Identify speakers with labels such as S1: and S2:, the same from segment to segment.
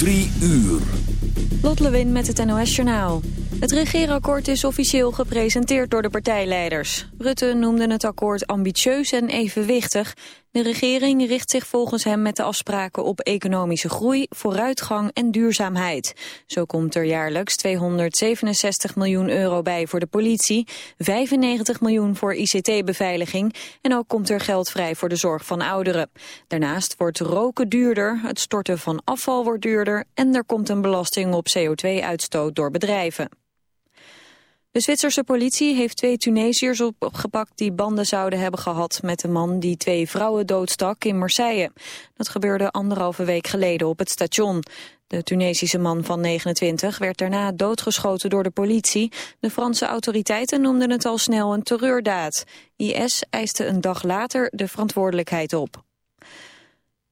S1: Drie uur.
S2: Lot Lewin met het NOS Journaal. Het regeerakkoord is officieel gepresenteerd door de partijleiders. Rutte noemde het akkoord ambitieus en evenwichtig. De regering richt zich volgens hem met de afspraken op economische groei, vooruitgang en duurzaamheid. Zo komt er jaarlijks 267 miljoen euro bij voor de politie, 95 miljoen voor ICT-beveiliging en ook komt er geld vrij voor de zorg van ouderen. Daarnaast wordt roken duurder, het storten van afval wordt duurder en er komt een belasting op CO2-uitstoot door bedrijven. De Zwitserse politie heeft twee Tunesiërs opgepakt die banden zouden hebben gehad met de man die twee vrouwen doodstak in Marseille. Dat gebeurde anderhalve week geleden op het station. De Tunesische man van 29 werd daarna doodgeschoten door de politie. De Franse autoriteiten noemden het al snel een terreurdaad. IS eiste een dag later de verantwoordelijkheid op.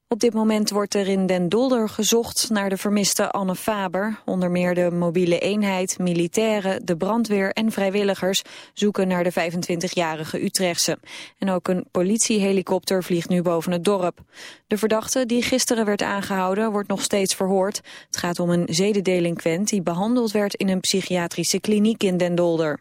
S2: Op dit moment wordt er in Den Dolder gezocht naar de vermiste Anne Faber. Onder meer de mobiele eenheid, militairen, de brandweer en vrijwilligers zoeken naar de 25-jarige Utrechtse. En ook een politiehelikopter vliegt nu boven het dorp. De verdachte die gisteren werd aangehouden wordt nog steeds verhoord. Het gaat om een zedendelinquent die behandeld werd in een psychiatrische kliniek in Den Dolder.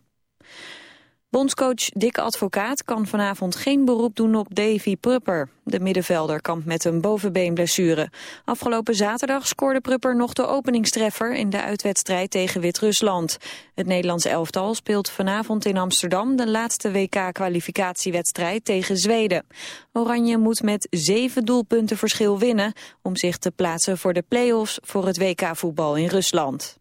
S2: Bondscoach Dick Advocaat kan vanavond geen beroep doen op Davy Prupper. De middenvelder kampt met een bovenbeenblessure. Afgelopen zaterdag scoorde Prupper nog de openingstreffer in de uitwedstrijd tegen Wit-Rusland. Het Nederlands elftal speelt vanavond in Amsterdam de laatste WK-kwalificatiewedstrijd tegen Zweden. Oranje moet met zeven doelpunten verschil winnen om zich te plaatsen voor de play-offs voor het WK-voetbal in Rusland.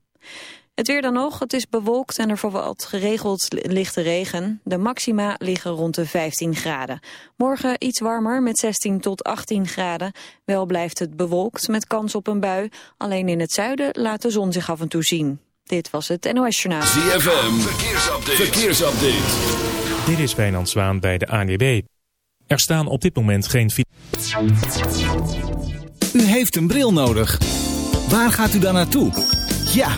S2: Het weer dan nog, het is bewolkt en er valt geregeld lichte regen. De maxima liggen rond de 15 graden. Morgen iets warmer met 16 tot 18 graden. Wel blijft het bewolkt met kans op een bui. Alleen in het zuiden laat de zon zich af en toe zien. Dit was het NOS Journaal.
S1: ZFM, verkeersupdate. verkeersupdate.
S3: Dit is Wijnand Zwaan bij de ANWB. Er staan op dit moment geen...
S4: U heeft een bril nodig. Waar gaat u dan naartoe? Ja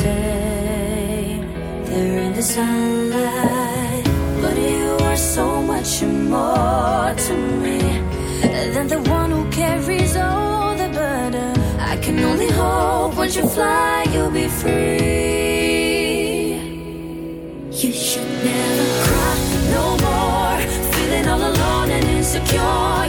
S5: same. They're in the sunlight,
S6: but you are so much more to me
S5: than the one who carries all the burden.
S6: I can only hope once you fly, you'll be free.
S5: You should never
S6: cry no more, feeling all alone and insecure.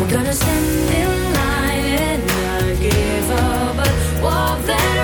S6: We're gonna stand in line and not give up, but what that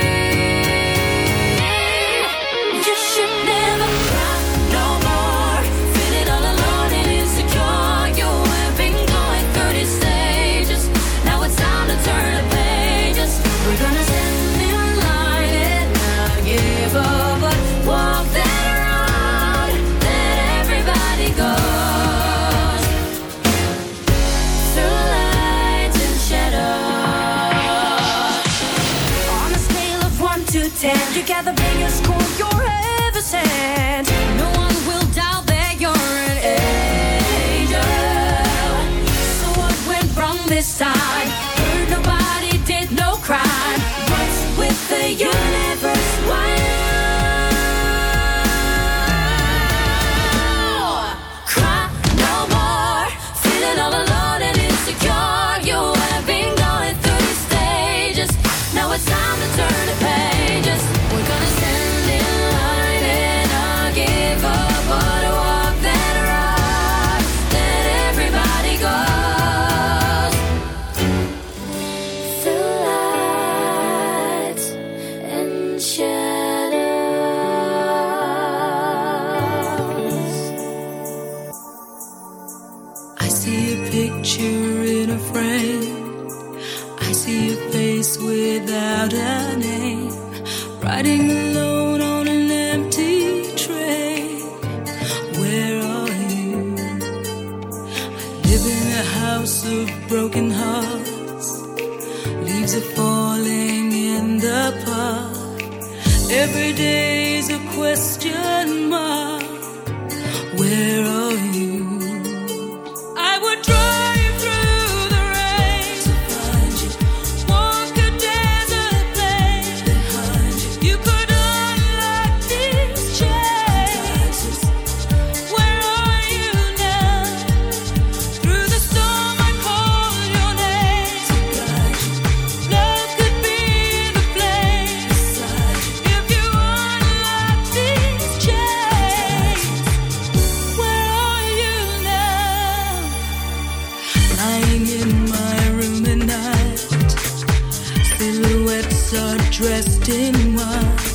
S5: c'est one.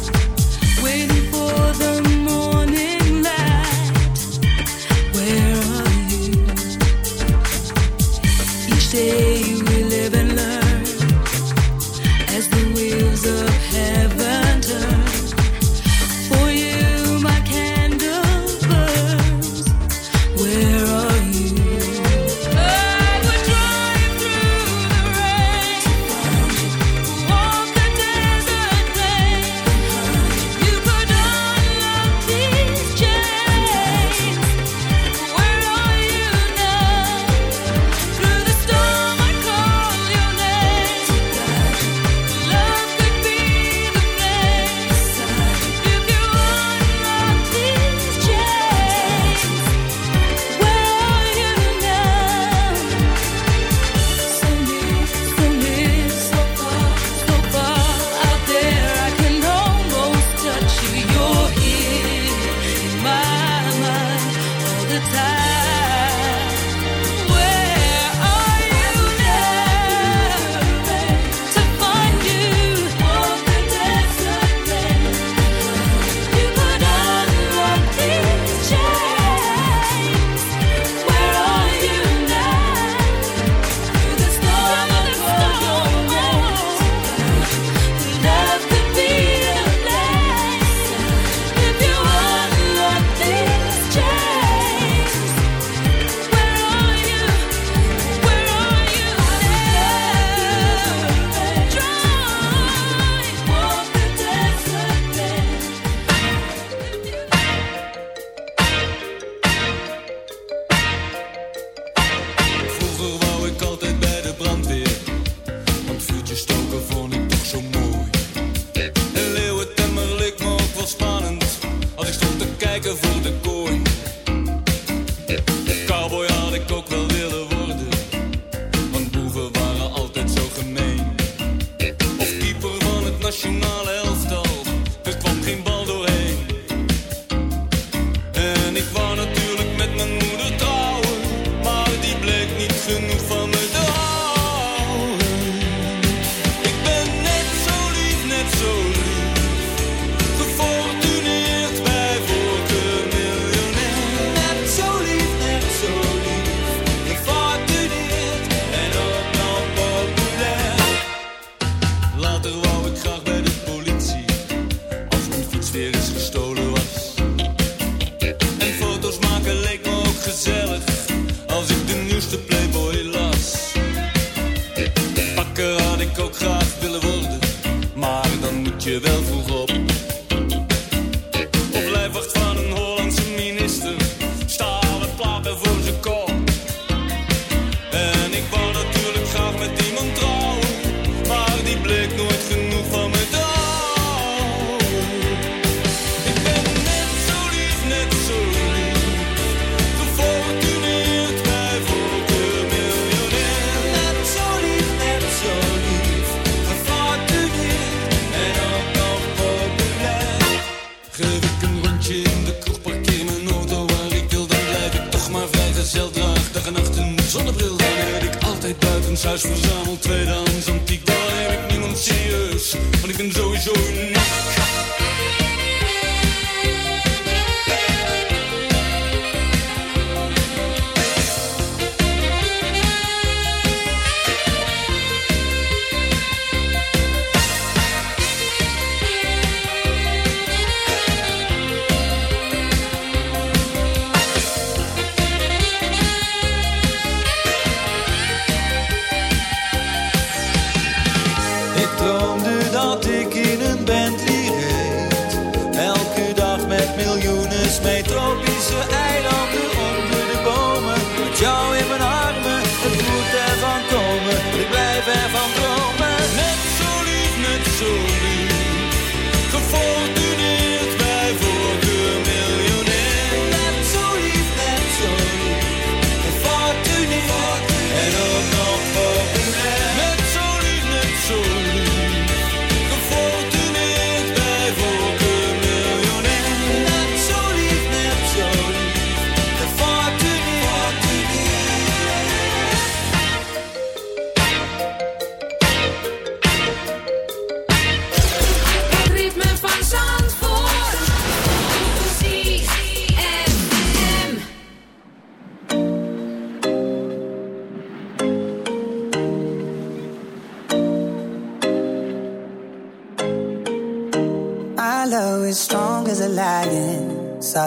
S5: Shake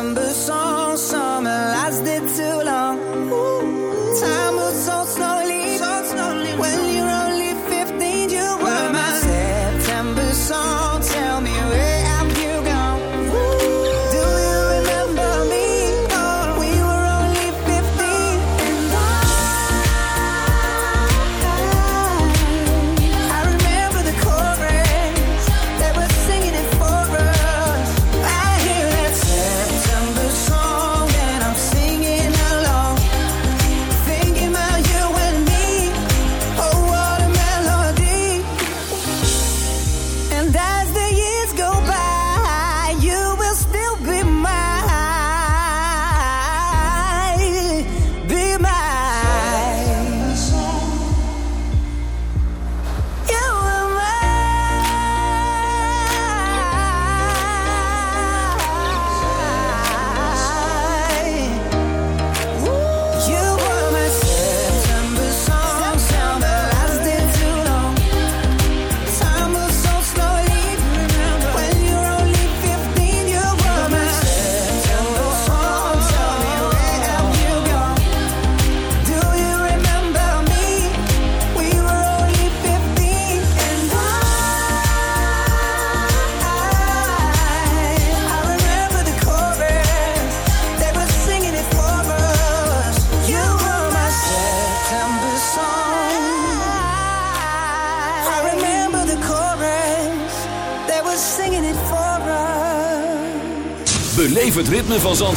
S7: remember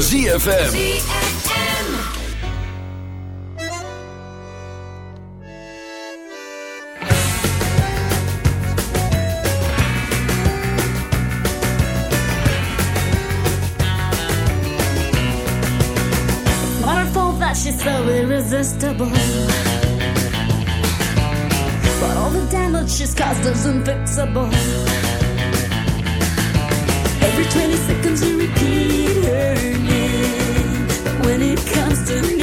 S1: 106.9 ZFM.
S5: Waterfall that she's so irresistible. But all the damage she's caused is unfixable. Every 20 seconds you repeat her name. When it comes to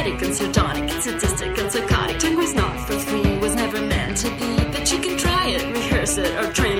S5: pathetic and sardonic and sadistic and psychotic. Tongue was not for free, was never meant to be. But you can try it, rehearse it, or train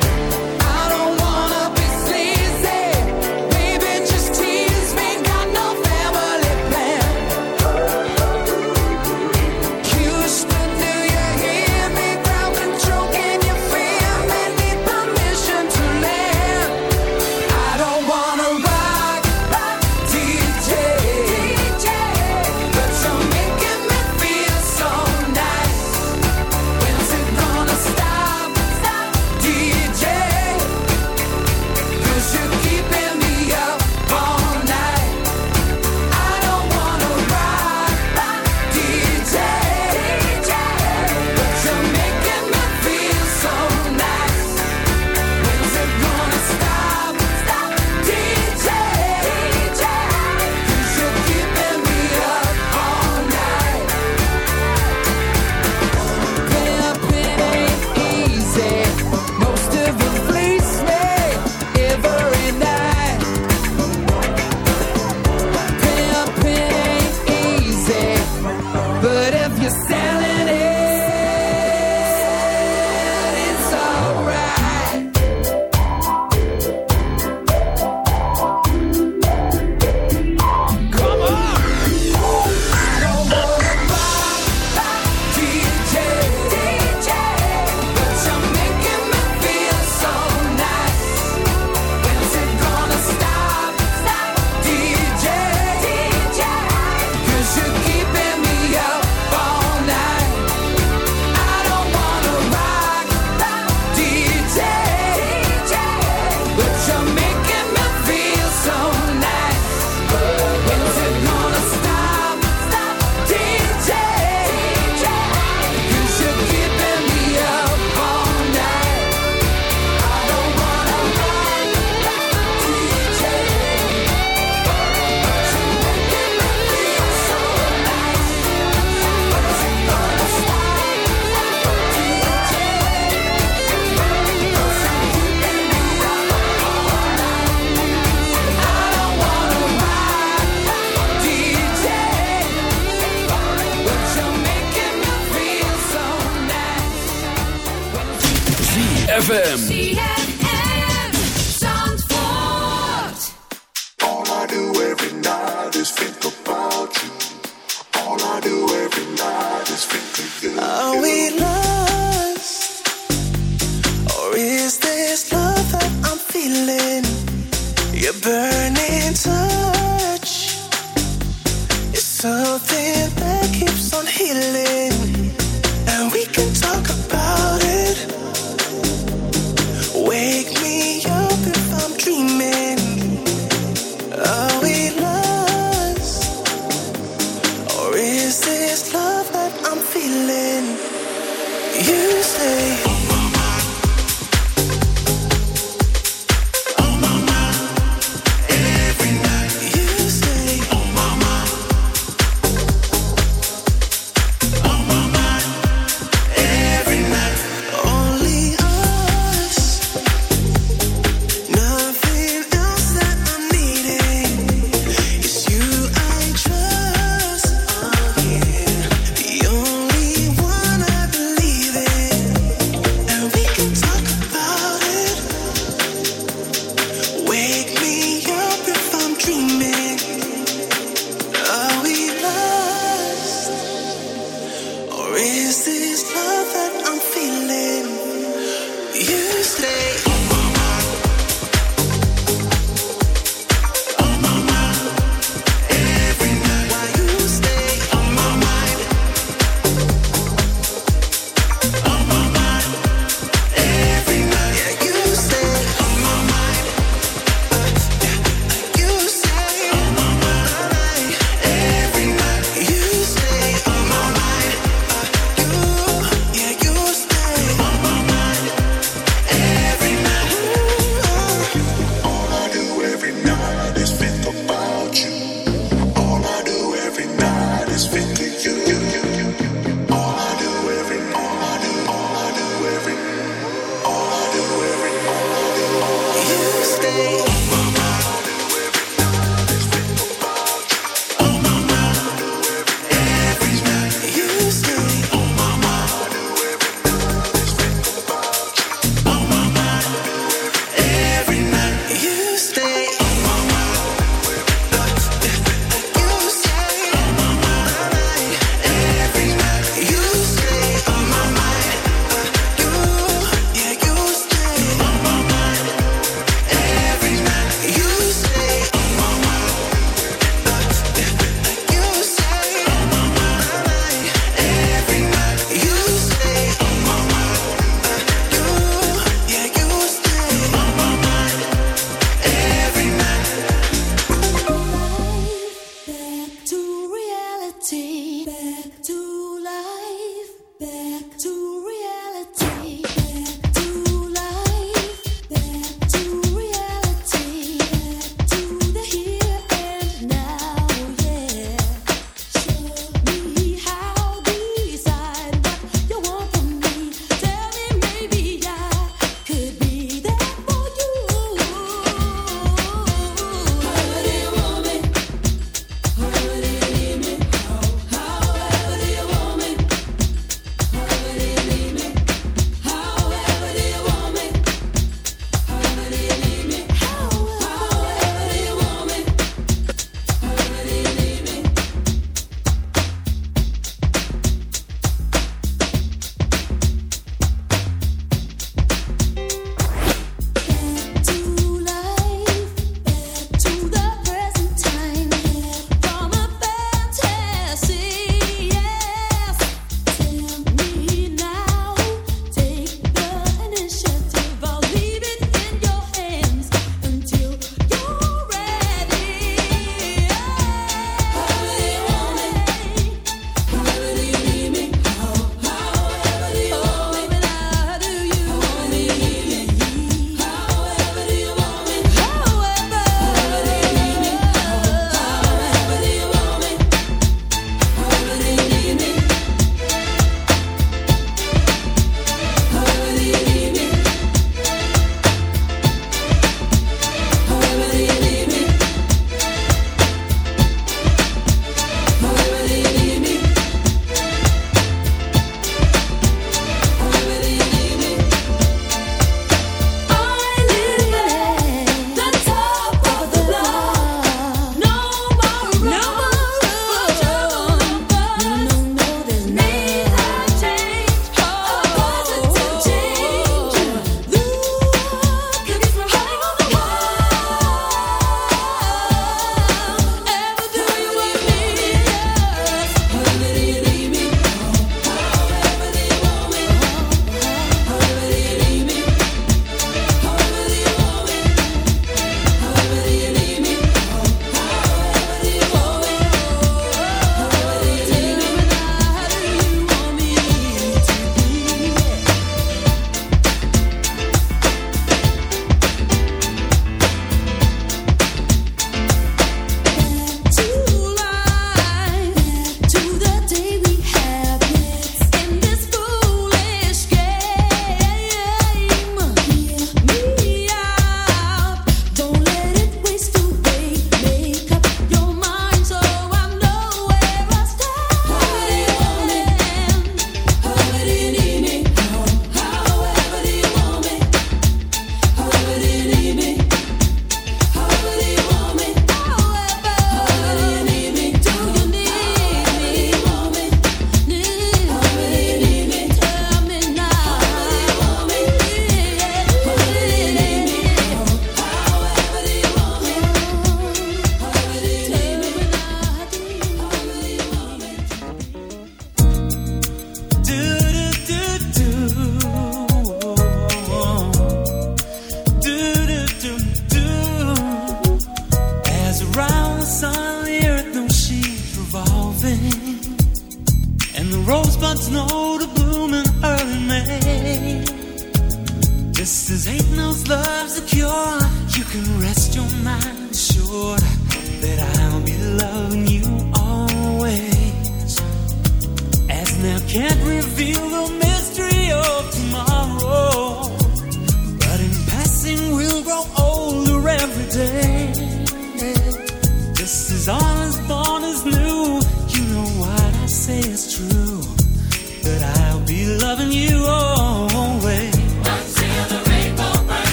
S8: do, you.